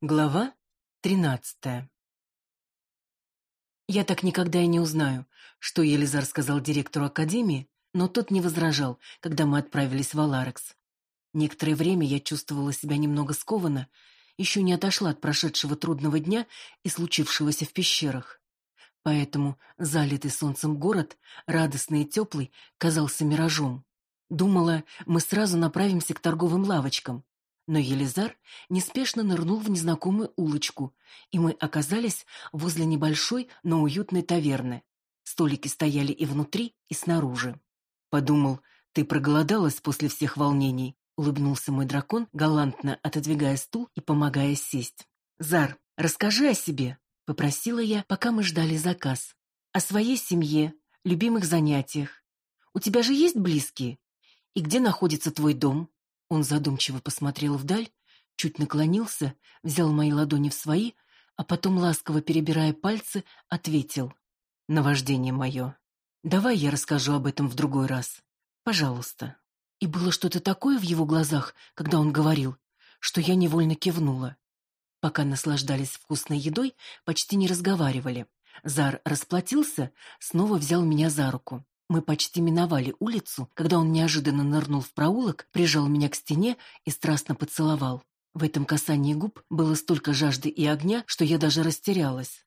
Глава тринадцатая Я так никогда и не узнаю, что Елизар сказал директору академии, но тот не возражал, когда мы отправились в Аларекс. Некоторое время я чувствовала себя немного скованно, еще не отошла от прошедшего трудного дня и случившегося в пещерах. Поэтому залитый солнцем город, радостный и теплый, казался миражом. Думала, мы сразу направимся к торговым лавочкам, но Елизар неспешно нырнул в незнакомую улочку, и мы оказались возле небольшой, но уютной таверны. Столики стояли и внутри, и снаружи. Подумал, ты проголодалась после всех волнений, улыбнулся мой дракон, галантно отодвигая стул и помогая сесть. Зар, расскажи о себе, попросила я, пока мы ждали заказ. О своей семье, любимых занятиях. У тебя же есть близкие? И где находится твой дом? Он задумчиво посмотрел вдаль, чуть наклонился, взял мои ладони в свои, а потом, ласково перебирая пальцы, ответил. «Наваждение мое. Давай я расскажу об этом в другой раз. Пожалуйста». И было что-то такое в его глазах, когда он говорил, что я невольно кивнула. Пока наслаждались вкусной едой, почти не разговаривали. Зар расплатился, снова взял меня за руку. Мы почти миновали улицу, когда он неожиданно нырнул в проулок, прижал меня к стене и страстно поцеловал. В этом касании губ было столько жажды и огня, что я даже растерялась.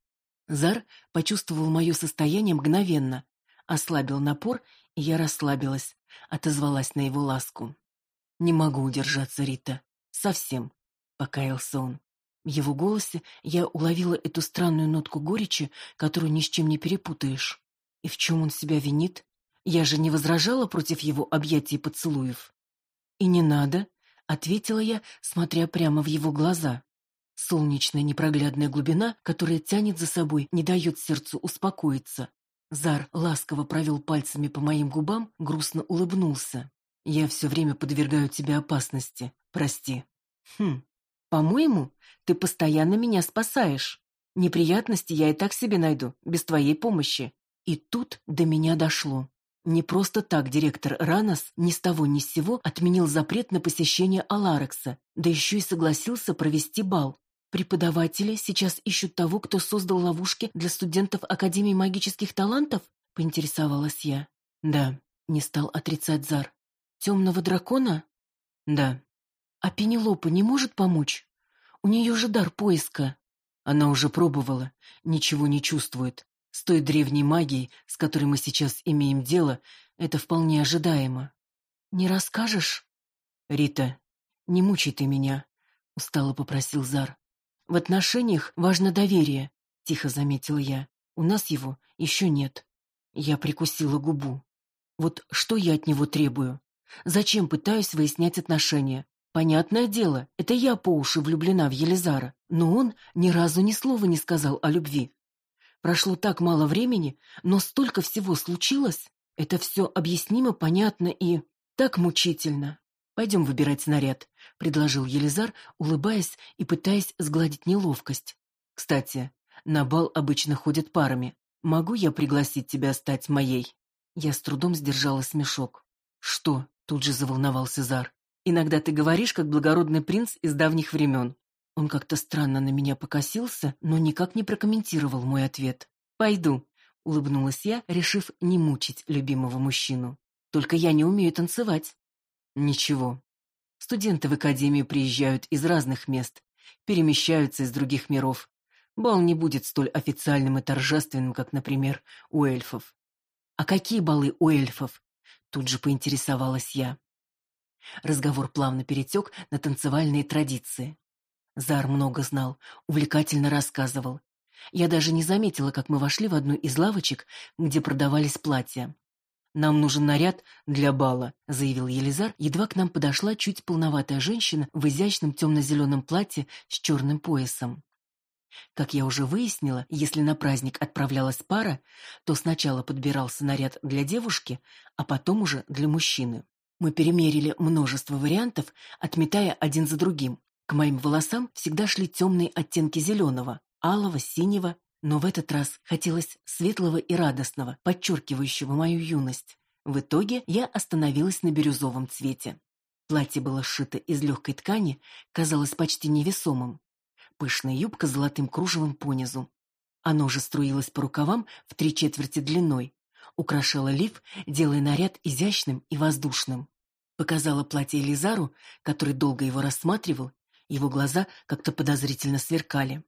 Зар почувствовал мое состояние мгновенно, ослабил напор, и я расслабилась, отозвалась на его ласку. «Не могу удержаться, Рита. Совсем», — покаялся он. В его голосе я уловила эту странную нотку горечи, которую ни с чем не перепутаешь. И в чем он себя винит? Я же не возражала против его объятий и поцелуев. И не надо, ответила я, смотря прямо в его глаза. Солнечная непроглядная глубина, которая тянет за собой, не дает сердцу успокоиться. Зар ласково провел пальцами по моим губам, грустно улыбнулся. Я все время подвергаю тебя опасности. Прости. Хм. По-моему, ты постоянно меня спасаешь. Неприятности я и так себе найду без твоей помощи. И тут до меня дошло. Не просто так директор Ранос ни с того ни с сего отменил запрет на посещение Аларекса, да еще и согласился провести бал. Преподаватели сейчас ищут того, кто создал ловушки для студентов Академии магических талантов? Поинтересовалась я. Да, не стал отрицать Зар. Темного дракона? Да. А Пенелопа не может помочь? У нее же дар поиска. Она уже пробовала, ничего не чувствует. С той древней магией, с которой мы сейчас имеем дело, это вполне ожидаемо. Не расскажешь? Рита, не мучай ты меня, устало попросил Зар. В отношениях важно доверие, тихо заметила я. У нас его еще нет. Я прикусила губу. Вот что я от него требую? Зачем пытаюсь выяснять отношения? Понятное дело, это я по уши влюблена в Елизара, но он ни разу ни слова не сказал о любви. Прошло так мало времени, но столько всего случилось. Это все объяснимо, понятно и так мучительно. Пойдем выбирать снаряд, предложил Елизар, улыбаясь и пытаясь сгладить неловкость. Кстати, на бал обычно ходят парами. Могу я пригласить тебя стать моей? Я с трудом сдержала смешок. Что? Тут же заволновался Зар. Иногда ты говоришь, как благородный принц из давних времен. Он как-то странно на меня покосился, но никак не прокомментировал мой ответ. «Пойду», — улыбнулась я, решив не мучить любимого мужчину. «Только я не умею танцевать». «Ничего. Студенты в академию приезжают из разных мест, перемещаются из других миров. Бал не будет столь официальным и торжественным, как, например, у эльфов». «А какие балы у эльфов?» Тут же поинтересовалась я. Разговор плавно перетек на танцевальные традиции. Зар много знал, увлекательно рассказывал. Я даже не заметила, как мы вошли в одну из лавочек, где продавались платья. «Нам нужен наряд для бала», — заявил Елизар. Едва к нам подошла чуть полноватая женщина в изящном темно-зеленом платье с черным поясом. Как я уже выяснила, если на праздник отправлялась пара, то сначала подбирался наряд для девушки, а потом уже для мужчины. Мы перемерили множество вариантов, отметая один за другим. К моим волосам всегда шли темные оттенки зеленого, алого, синего, но в этот раз хотелось светлого и радостного, подчеркивающего мою юность. В итоге я остановилась на бирюзовом цвете. Платье было сшито из легкой ткани, казалось почти невесомым. пышная юбка с золотым кружевом понизу. Оно же струилось по рукавам в три четверти длиной, украшало лиф, делая наряд изящным и воздушным. Показала платье Элизару, который долго его рассматривал, его глаза как-то подозрительно сверкали.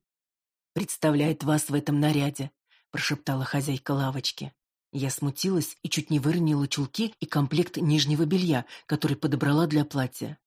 «Представляет вас в этом наряде», — прошептала хозяйка лавочки. Я смутилась и чуть не выронила чулки и комплект нижнего белья, который подобрала для платья.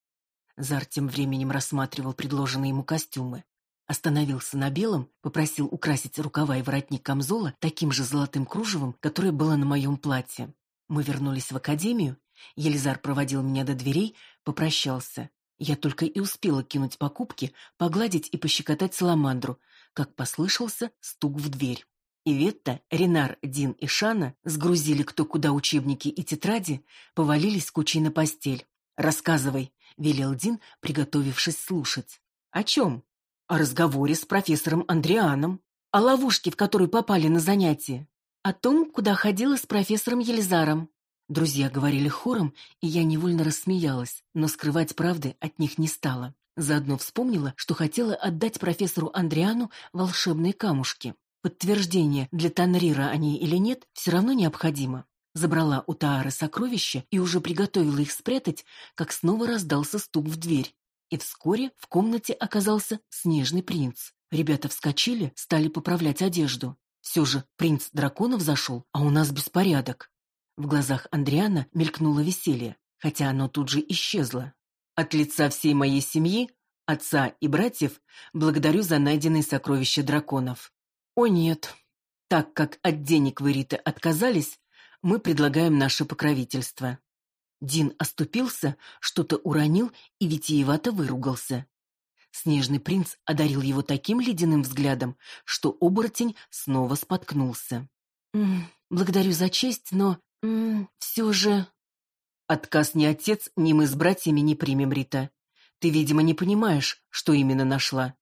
Зар тем временем рассматривал предложенные ему костюмы. Остановился на белом, попросил украсить рукава и воротник камзола таким же золотым кружевом, которое было на моем платье. Мы вернулись в академию. Елизар проводил меня до дверей, попрощался. Я только и успела кинуть покупки, погладить и пощекотать саламандру, как послышался стук в дверь. Иветта, Ренар, Дин и Шана сгрузили кто куда учебники и тетради, повалились кучей на постель. «Рассказывай», — велел Дин, приготовившись слушать. «О чем?» «О разговоре с профессором Андрианом. О ловушке, в которую попали на занятие. О том, куда ходила с профессором Елизаром». Друзья говорили хором, и я невольно рассмеялась, но скрывать правды от них не стала. Заодно вспомнила, что хотела отдать профессору Андриану волшебные камушки. Подтверждение, для Танрира они или нет, все равно необходимо. Забрала у Таары сокровища и уже приготовила их спрятать, как снова раздался стук в дверь. И вскоре в комнате оказался снежный принц. Ребята вскочили, стали поправлять одежду. Все же принц драконов зашел, а у нас беспорядок. В глазах Андриана мелькнуло веселье, хотя оно тут же исчезло. От лица всей моей семьи, отца и братьев, благодарю за найденные сокровища драконов. О нет. Так как от денег вы, Рита, отказались, мы предлагаем наше покровительство. Дин оступился, что-то уронил и витиевато выругался. Снежный принц одарил его таким ледяным взглядом, что оборотень снова споткнулся. «М -м, «Благодарю за честь, но м все же...» «Отказ ни отец, ни мы с братьями не примем, Рита. Ты, видимо, не понимаешь, что именно нашла».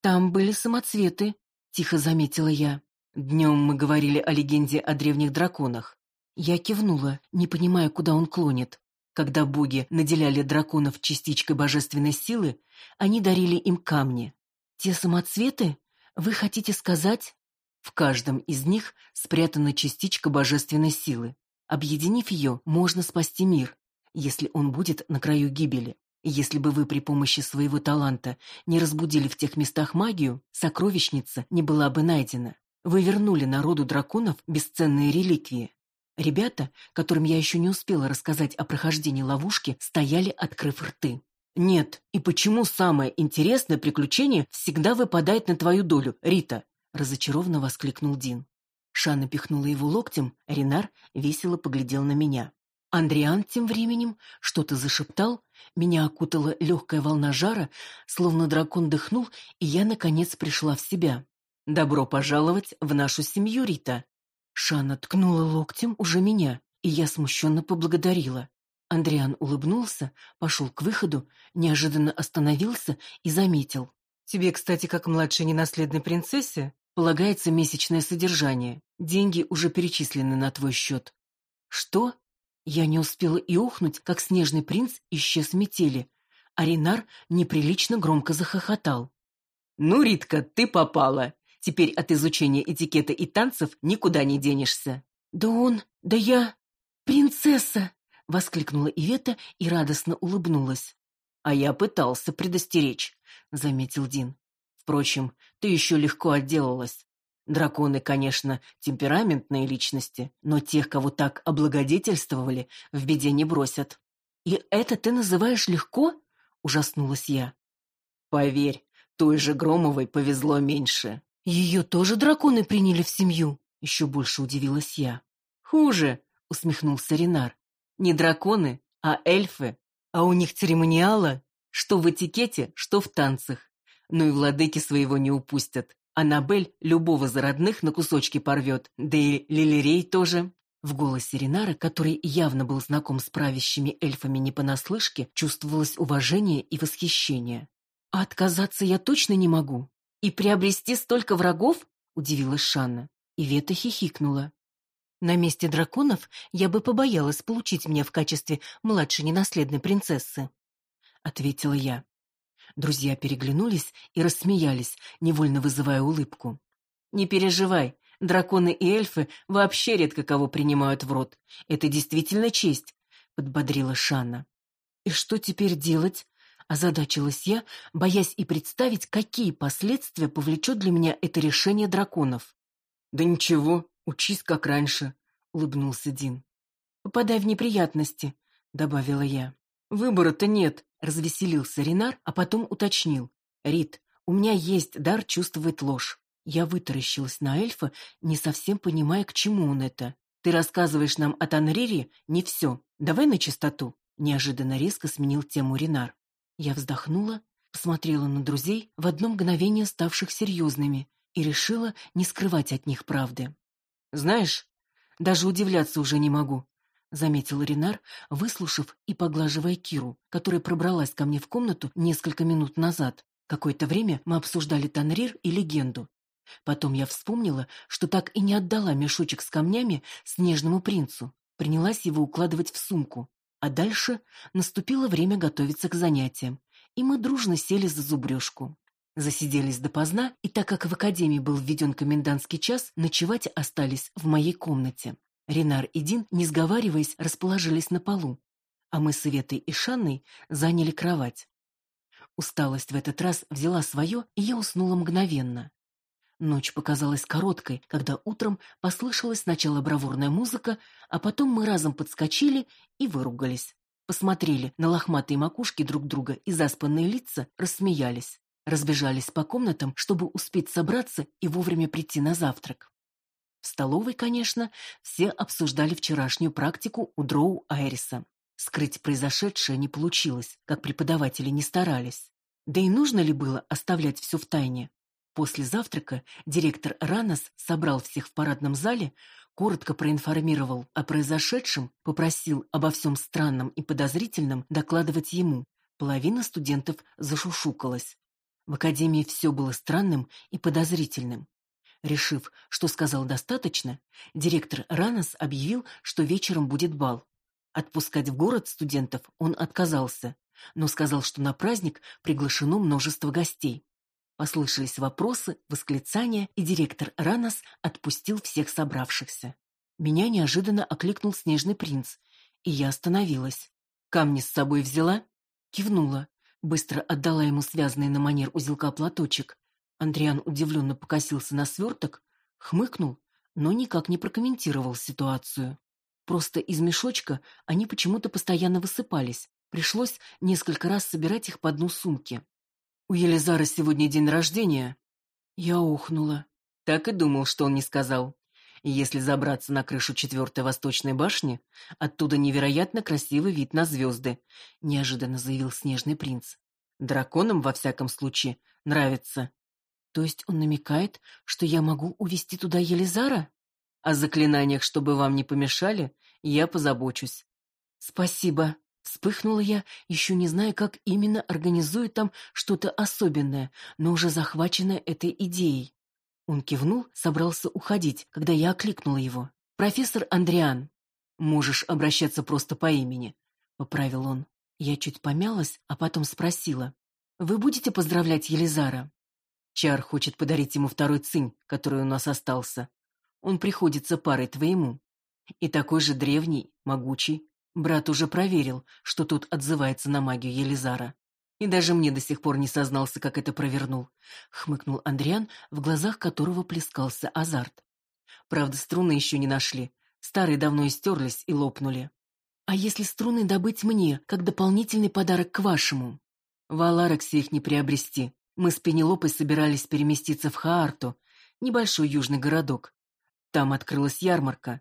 «Там были самоцветы», — тихо заметила я. Днем мы говорили о легенде о древних драконах. Я кивнула, не понимая, куда он клонит. Когда боги наделяли драконов частичкой божественной силы, они дарили им камни. Те самоцветы? Вы хотите сказать? В каждом из них спрятана частичка божественной силы. Объединив ее, можно спасти мир, если он будет на краю гибели. Если бы вы при помощи своего таланта не разбудили в тех местах магию, сокровищница не была бы найдена. Вы вернули народу драконов бесценные реликвии. Ребята, которым я еще не успела рассказать о прохождении ловушки, стояли, открыв рты. «Нет, и почему самое интересное приключение всегда выпадает на твою долю, Рита?» – разочарованно воскликнул Дин. Шана пихнула его локтем, Ренар весело поглядел на меня. Андриан тем временем что-то зашептал, меня окутала легкая волна жара, словно дракон дыхнул, и я, наконец, пришла в себя. «Добро пожаловать в нашу семью, Рита!» Шана ткнула локтем уже меня, и я смущенно поблагодарила. Андриан улыбнулся, пошел к выходу, неожиданно остановился и заметил. «Тебе, кстати, как младшей ненаследной принцессе, полагается месячное содержание. Деньги уже перечислены на твой счет». «Что?» Я не успела и ухнуть, как снежный принц исчез в метели, а Ренар неприлично громко захохотал. «Ну, Ритка, ты попала. Теперь от изучения этикета и танцев никуда не денешься». «Да он... Да я... принцесса!» — воскликнула Ивета и радостно улыбнулась. «А я пытался предостеречь», — заметил Дин. «Впрочем, ты еще легко отделалась. Драконы, конечно, темпераментные личности, но тех, кого так облагодетельствовали, в беде не бросят. «И это ты называешь легко?» — ужаснулась я. «Поверь, той же Громовой повезло меньше». «Ее тоже драконы приняли в семью?» — еще больше удивилась я. «Хуже», — усмехнулся Ренар. «Не драконы, а эльфы. А у них церемониала, что в этикете, что в танцах. Ну и владыки своего не упустят. Аннабель любого за родных на кусочки порвет, да и Лилирей тоже. В голосе Ринара, который явно был знаком с правящими эльфами не понаслышке, чувствовалось уважение и восхищение. «А отказаться я точно не могу. И приобрести столько врагов?» — удивилась Шанна. И Вета хихикнула. «На месте драконов я бы побоялась получить меня в качестве младшей ненаследной принцессы», — ответила я. Друзья переглянулись и рассмеялись, невольно вызывая улыбку. «Не переживай, драконы и эльфы вообще редко кого принимают в рот. Это действительно честь», — подбодрила Шанна. «И что теперь делать?» — озадачилась я, боясь и представить, какие последствия повлечет для меня это решение драконов. «Да ничего, учись как раньше», — улыбнулся Дин. «Попадай в неприятности», — добавила я. «Выбора-то нет», — развеселился Ренар, а потом уточнил. «Рит, у меня есть дар чувствовать ложь». Я вытаращилась на эльфа, не совсем понимая, к чему он это. «Ты рассказываешь нам о Танрире не все. Давай на чистоту». Неожиданно резко сменил тему Ренар. Я вздохнула, посмотрела на друзей, в одно мгновение ставших серьезными, и решила не скрывать от них правды. «Знаешь, даже удивляться уже не могу. — заметил Ренар, выслушав и поглаживая Киру, которая пробралась ко мне в комнату несколько минут назад. Какое-то время мы обсуждали Танрир и легенду. Потом я вспомнила, что так и не отдала мешочек с камнями снежному принцу. Принялась его укладывать в сумку. А дальше наступило время готовиться к занятиям, и мы дружно сели за зубрежку. Засиделись допоздна, и так как в академии был введен комендантский час, ночевать остались в моей комнате. Ренар и Дин, не сговариваясь, расположились на полу, а мы с Светой и Шанной заняли кровать. Усталость в этот раз взяла свое, и я уснула мгновенно. Ночь показалась короткой, когда утром послышалась сначала бравурная музыка, а потом мы разом подскочили и выругались. Посмотрели на лохматые макушки друг друга и заспанные лица, рассмеялись. Разбежались по комнатам, чтобы успеть собраться и вовремя прийти на завтрак. В столовой, конечно, все обсуждали вчерашнюю практику у Дроу Айриса. Скрыть произошедшее не получилось, как преподаватели не старались. Да и нужно ли было оставлять все в тайне? После завтрака директор Ранос собрал всех в парадном зале, коротко проинформировал о произошедшем, попросил обо всем странном и подозрительном докладывать ему. Половина студентов зашушукалась. В академии все было странным и подозрительным. Решив, что сказал достаточно, директор Ранос объявил, что вечером будет бал. Отпускать в город студентов он отказался, но сказал, что на праздник приглашено множество гостей. Послышались вопросы, восклицания, и директор Ранос отпустил всех собравшихся. Меня неожиданно окликнул снежный принц, и я остановилась. «Камни с собой взяла?» Кивнула. Быстро отдала ему связанный на манер узелка платочек, Андриан удивленно покосился на сверток, хмыкнул, но никак не прокомментировал ситуацию. Просто из мешочка они почему-то постоянно высыпались. Пришлось несколько раз собирать их по дну сумки. «У Елизара сегодня день рождения». Я ухнула. Так и думал, что он не сказал. Если забраться на крышу четвертой восточной башни, оттуда невероятно красивый вид на звезды, неожиданно заявил снежный принц. Драконам, во всяком случае, нравится. То есть он намекает, что я могу увести туда Елизара? О заклинаниях, чтобы вам не помешали, я позабочусь. Спасибо. Вспыхнула я, еще не зная, как именно организует там что-то особенное, но уже захваченная этой идеей. Он кивнул, собрался уходить, когда я окликнула его. «Профессор Андриан, можешь обращаться просто по имени», — поправил он. Я чуть помялась, а потом спросила. «Вы будете поздравлять Елизара?» Чар хочет подарить ему второй цинь, который у нас остался. Он приходится парой твоему. И такой же древний, могучий. Брат уже проверил, что тот отзывается на магию Елизара. И даже мне до сих пор не сознался, как это провернул. Хмыкнул Андриан, в глазах которого плескался азарт. Правда, струны еще не нашли. Старые давно истерлись и лопнули. А если струны добыть мне, как дополнительный подарок к вашему? В Аларексе их не приобрести. Мы с Пенелопой собирались переместиться в Хаарту, небольшой южный городок. Там открылась ярмарка.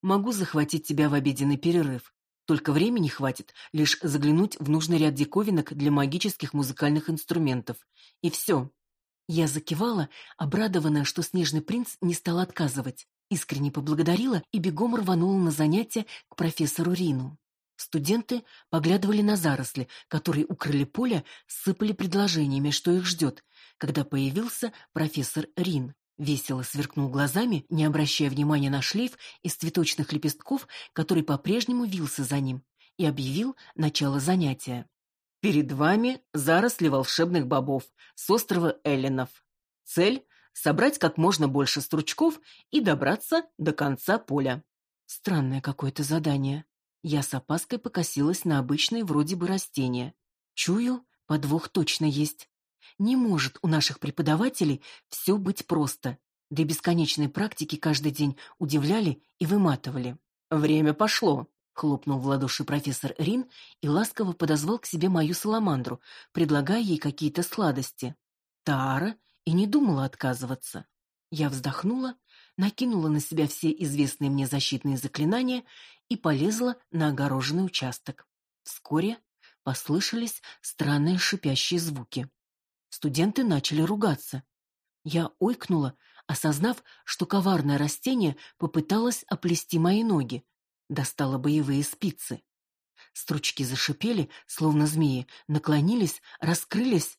Могу захватить тебя в обеденный перерыв. Только времени хватит лишь заглянуть в нужный ряд диковинок для магических музыкальных инструментов. И все. Я закивала, обрадованная, что снежный принц не стал отказывать. Искренне поблагодарила и бегом рванула на занятия к профессору Рину. Студенты поглядывали на заросли, которые укрыли поле, сыпали предложениями, что их ждет, когда появился профессор Рин. Весело сверкнул глазами, не обращая внимания на шлейф из цветочных лепестков, который по-прежнему вился за ним, и объявил начало занятия. Перед вами заросли волшебных бобов с острова Эллинов. Цель – собрать как можно больше стручков и добраться до конца поля. Странное какое-то задание. Я с опаской покосилась на обычные вроде бы растения. Чую, подвох точно есть. Не может у наших преподавателей все быть просто. Да и бесконечные практики каждый день удивляли и выматывали. «Время пошло», — хлопнул в ладоши профессор Рин и ласково подозвал к себе мою саламандру, предлагая ей какие-то сладости. Таара и не думала отказываться. Я вздохнула, накинула на себя все известные мне защитные заклинания и полезла на огороженный участок. Вскоре послышались странные шипящие звуки. Студенты начали ругаться. Я ойкнула, осознав, что коварное растение попыталось оплести мои ноги. Достала боевые спицы. Стручки зашипели, словно змеи, наклонились, раскрылись.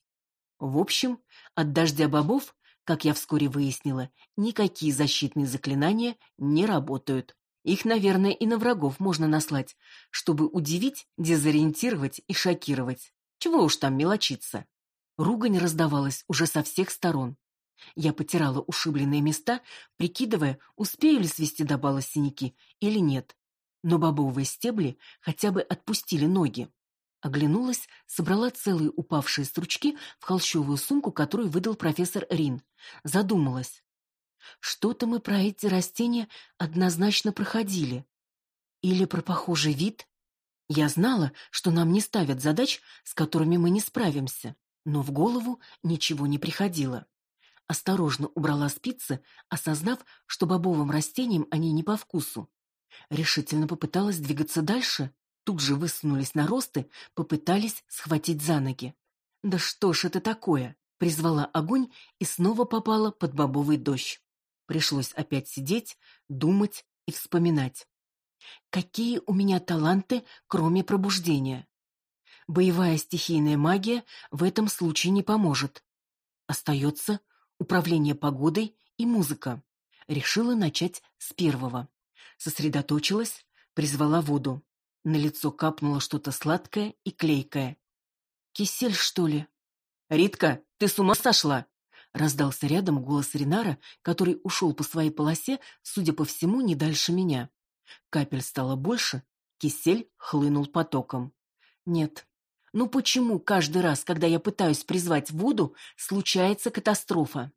В общем, от дождя бобов, как я вскоре выяснила, никакие защитные заклинания не работают. Их, наверное, и на врагов можно наслать, чтобы удивить, дезориентировать и шокировать. Чего уж там мелочиться. Ругань раздавалась уже со всех сторон. Я потирала ушибленные места, прикидывая, успею ли свести до бала синяки или нет. Но бобовые стебли хотя бы отпустили ноги. Оглянулась, собрала целые упавшие стручки в холщовую сумку, которую выдал профессор Рин. Задумалась. Что-то мы про эти растения однозначно проходили. Или про похожий вид? Я знала, что нам не ставят задач, с которыми мы не справимся, но в голову ничего не приходило. Осторожно убрала спицы, осознав, что бобовым растениям они не по вкусу. Решительно попыталась двигаться дальше, тут же высунулись наросты, попытались схватить за ноги. «Да что ж это такое?» Призвала огонь и снова попала под бобовый дождь. Пришлось опять сидеть, думать и вспоминать. Какие у меня таланты, кроме пробуждения? Боевая стихийная магия в этом случае не поможет. Остается управление погодой и музыка. Решила начать с первого. Сосредоточилась, призвала воду. На лицо капнуло что-то сладкое и клейкое. «Кисель, что ли?» «Ритка, ты с ума сошла?» Раздался рядом голос Ринара, который ушел по своей полосе, судя по всему, не дальше меня. Капель стало больше, кисель хлынул потоком. «Нет, ну почему каждый раз, когда я пытаюсь призвать воду, случается катастрофа?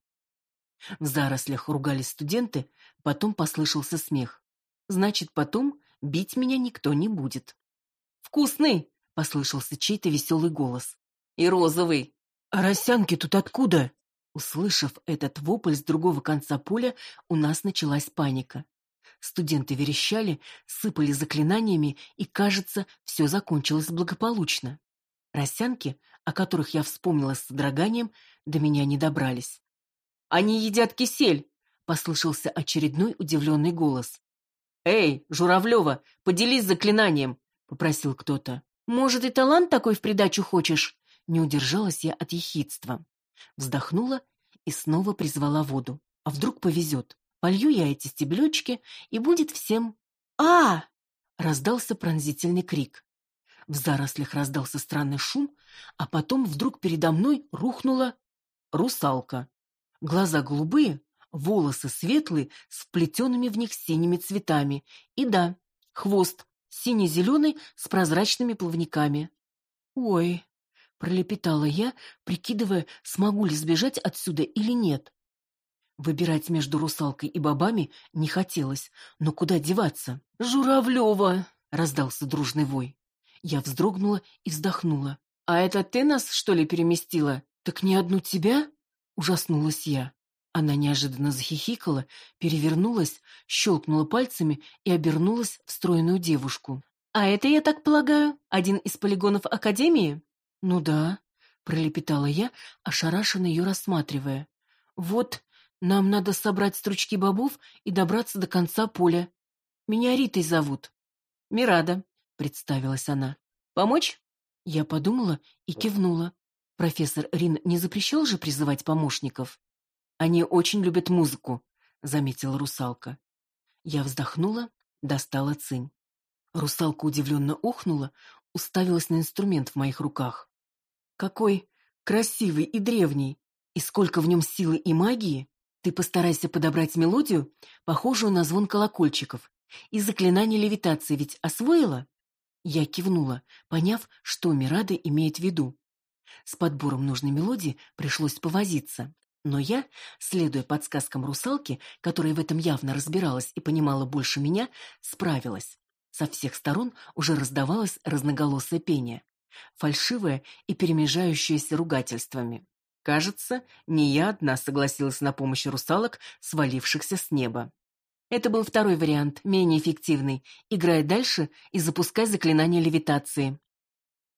В зарослях ругались студенты, потом послышался смех. Значит, потом бить меня никто не будет. «Вкусный!» — послышался чей-то веселый голос. «И розовый!» «А росянки тут откуда?» Услышав этот вопль с другого конца поля, у нас началась паника. Студенты верещали, сыпали заклинаниями, и, кажется, все закончилось благополучно. Росянки, о которых я вспомнила с содроганием, до меня не добрались. «Они едят кисель!» — послышался очередной удивленный голос. «Эй, Журавлева, поделись заклинанием!» — попросил кто-то. «Может, и талант такой в придачу хочешь?» Не удержалась я от ехидства. Вздохнула и снова призвала воду. А вдруг повезет? Полью я эти стеблечки, и будет всем... а Раздался пронзительный крик. В зарослях раздался странный шум, а потом вдруг передо мной рухнула русалка. Глаза голубые, волосы светлые, с вплетенными в них синими цветами. И да, хвост сине-зеленый с прозрачными плавниками. «Ой!» — пролепетала я, прикидывая, смогу ли сбежать отсюда или нет. Выбирать между русалкой и бобами не хотелось, но куда деваться? «Журавлева!» — раздался дружный вой. Я вздрогнула и вздохнула. «А это ты нас, что ли, переместила? Так не одну тебя?» Ужаснулась я. Она неожиданно захихикала, перевернулась, щелкнула пальцами и обернулась в стройную девушку. «А это, я так полагаю, один из полигонов Академии?» «Ну да», — пролепетала я, ошарашенно ее рассматривая. «Вот, нам надо собрать стручки бобов и добраться до конца поля. Меня Ритой зовут». «Мирада», представилась она. Помочь? Я подумала и кивнула. Профессор Рин не запрещал же призывать помощников. Они очень любят музыку, заметила русалка. Я вздохнула, достала цинь. Русалка удивленно охнула, уставилась на инструмент в моих руках. Какой красивый и древний. И сколько в нем силы и магии. Ты постарайся подобрать мелодию, похожую на звон колокольчиков. И заклинание левитации ведь освоила? Я кивнула, поняв, что Мирада имеет в виду. С подбором нужной мелодии пришлось повозиться. Но я, следуя подсказкам русалки, которая в этом явно разбиралась и понимала больше меня, справилась. Со всех сторон уже раздавалось разноголосое пение, фальшивое и перемежающееся ругательствами. Кажется, не я одна согласилась на помощь русалок, свалившихся с неба. Это был второй вариант, менее эффективный. Играй дальше и запускай заклинание левитации.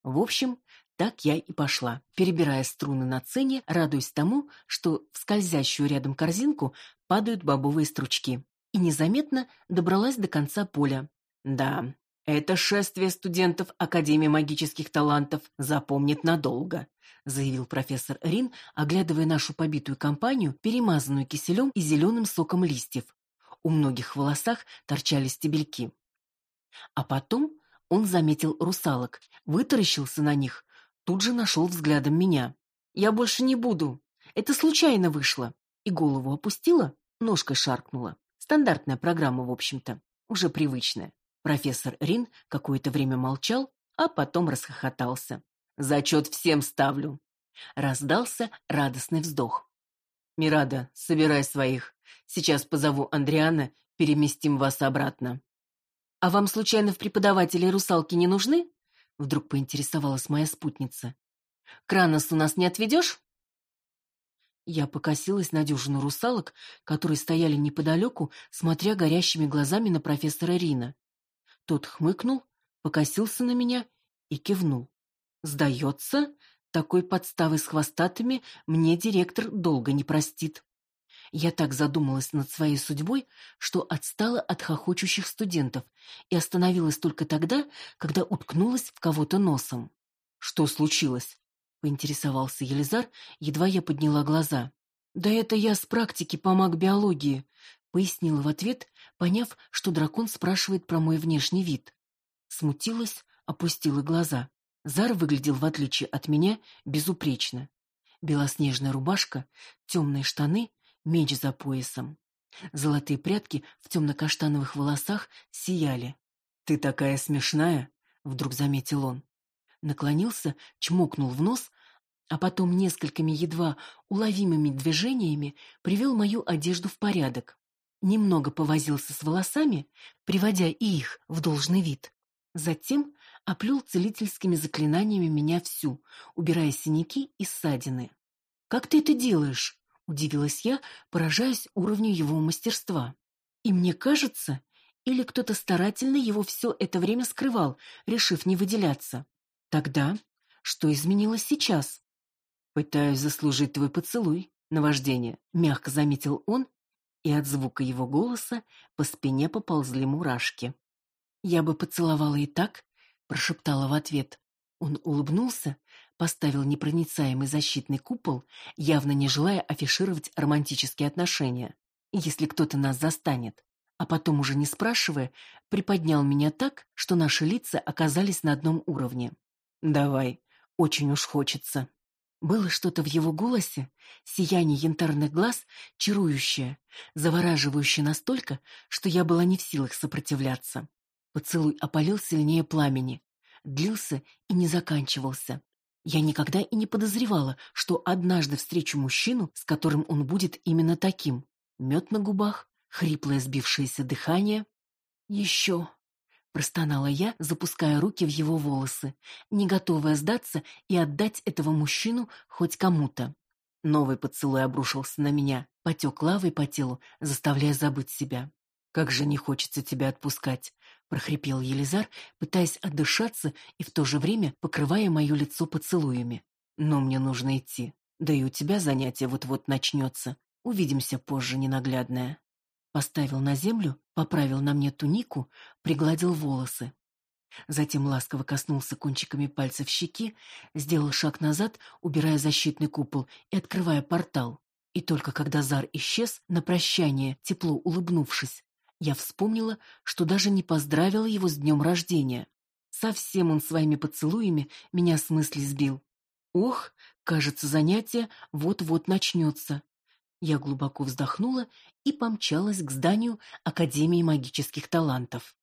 В общем, так я и пошла, перебирая струны на цине, радуясь тому, что в скользящую рядом корзинку падают бобовые стручки. И незаметно добралась до конца поля. Да, это шествие студентов Академии магических талантов запомнит надолго, заявил профессор Рин, оглядывая нашу побитую компанию, перемазанную киселем и зеленым соком листьев. У многих в волосах торчали стебельки. А потом он заметил русалок, вытаращился на них, Тут же нашел взглядом меня. «Я больше не буду. Это случайно вышло». И голову опустила, ножкой шаркнула. Стандартная программа, в общем-то, уже привычная. Профессор Рин какое-то время молчал, а потом расхохотался. «Зачет всем ставлю!» Раздался радостный вздох. «Мирада, собирай своих. Сейчас позову Андриана, переместим вас обратно». «А вам, случайно, в преподаватели русалки не нужны?» Вдруг поинтересовалась моя спутница. «Кранос у нас не отведешь?» Я покосилась на дюжину русалок, которые стояли неподалеку, смотря горящими глазами на профессора Рина. Тот хмыкнул, покосился на меня и кивнул. «Сдается, такой подставы с хвостатыми мне директор долго не простит». Я так задумалась над своей судьбой, что отстала от хохочущих студентов и остановилась только тогда, когда уткнулась в кого-то носом. «Что случилось?» — поинтересовался Елизар, едва я подняла глаза. «Да это я с практики по маг-биологии», — пояснила в ответ, поняв, что дракон спрашивает про мой внешний вид. Смутилась, опустила глаза. Зар выглядел, в отличие от меня, безупречно. Белоснежная рубашка, темные штаны — меч за поясом. Золотые прядки в темно-каштановых волосах сияли. «Ты такая смешная!» — вдруг заметил он. Наклонился, чмокнул в нос, а потом несколькими едва уловимыми движениями привел мою одежду в порядок. Немного повозился с волосами, приводя и их в должный вид. Затем оплел целительскими заклинаниями меня всю, убирая синяки и ссадины. «Как ты это делаешь?» Удивилась я, поражаясь уровню его мастерства. И мне кажется, или кто-то старательно его все это время скрывал, решив не выделяться. Тогда что изменилось сейчас? Пытаюсь заслужить твой поцелуй, наваждение, мягко заметил он, и от звука его голоса по спине поползли мурашки. Я бы поцеловала и так, прошептала в ответ. Он улыбнулся, поставил непроницаемый защитный купол, явно не желая афишировать романтические отношения, если кто-то нас застанет. А потом, уже не спрашивая, приподнял меня так, что наши лица оказались на одном уровне. «Давай, очень уж хочется». Было что-то в его голосе, сияние янтарных глаз, чарующее, завораживающее настолько, что я была не в силах сопротивляться. Поцелуй опалил сильнее пламени, длился и не заканчивался. Я никогда и не подозревала, что однажды встречу мужчину, с которым он будет именно таким. Мед на губах, хриплое сбившееся дыхание. «Еще!» — простонала я, запуская руки в его волосы, не готовая сдаться и отдать этого мужчину хоть кому-то. Новый поцелуй обрушился на меня, потек лавой по телу, заставляя забыть себя. «Как же не хочется тебя отпускать!» прохрипел Елизар, пытаясь отдышаться и в то же время покрывая мое лицо поцелуями. Но мне нужно идти. Да и у тебя занятие вот-вот начнется. Увидимся позже, ненаглядная. Поставил на землю, поправил на мне тунику, пригладил волосы. Затем ласково коснулся кончиками пальцев щеки, сделал шаг назад, убирая защитный купол и открывая портал. И только когда Зар исчез, на прощание, тепло улыбнувшись, я вспомнила, что даже не поздравила его с днем рождения. Совсем он своими поцелуями меня с мысли сбил. Ох, кажется, занятие вот-вот начнется. Я глубоко вздохнула и помчалась к зданию Академии магических талантов.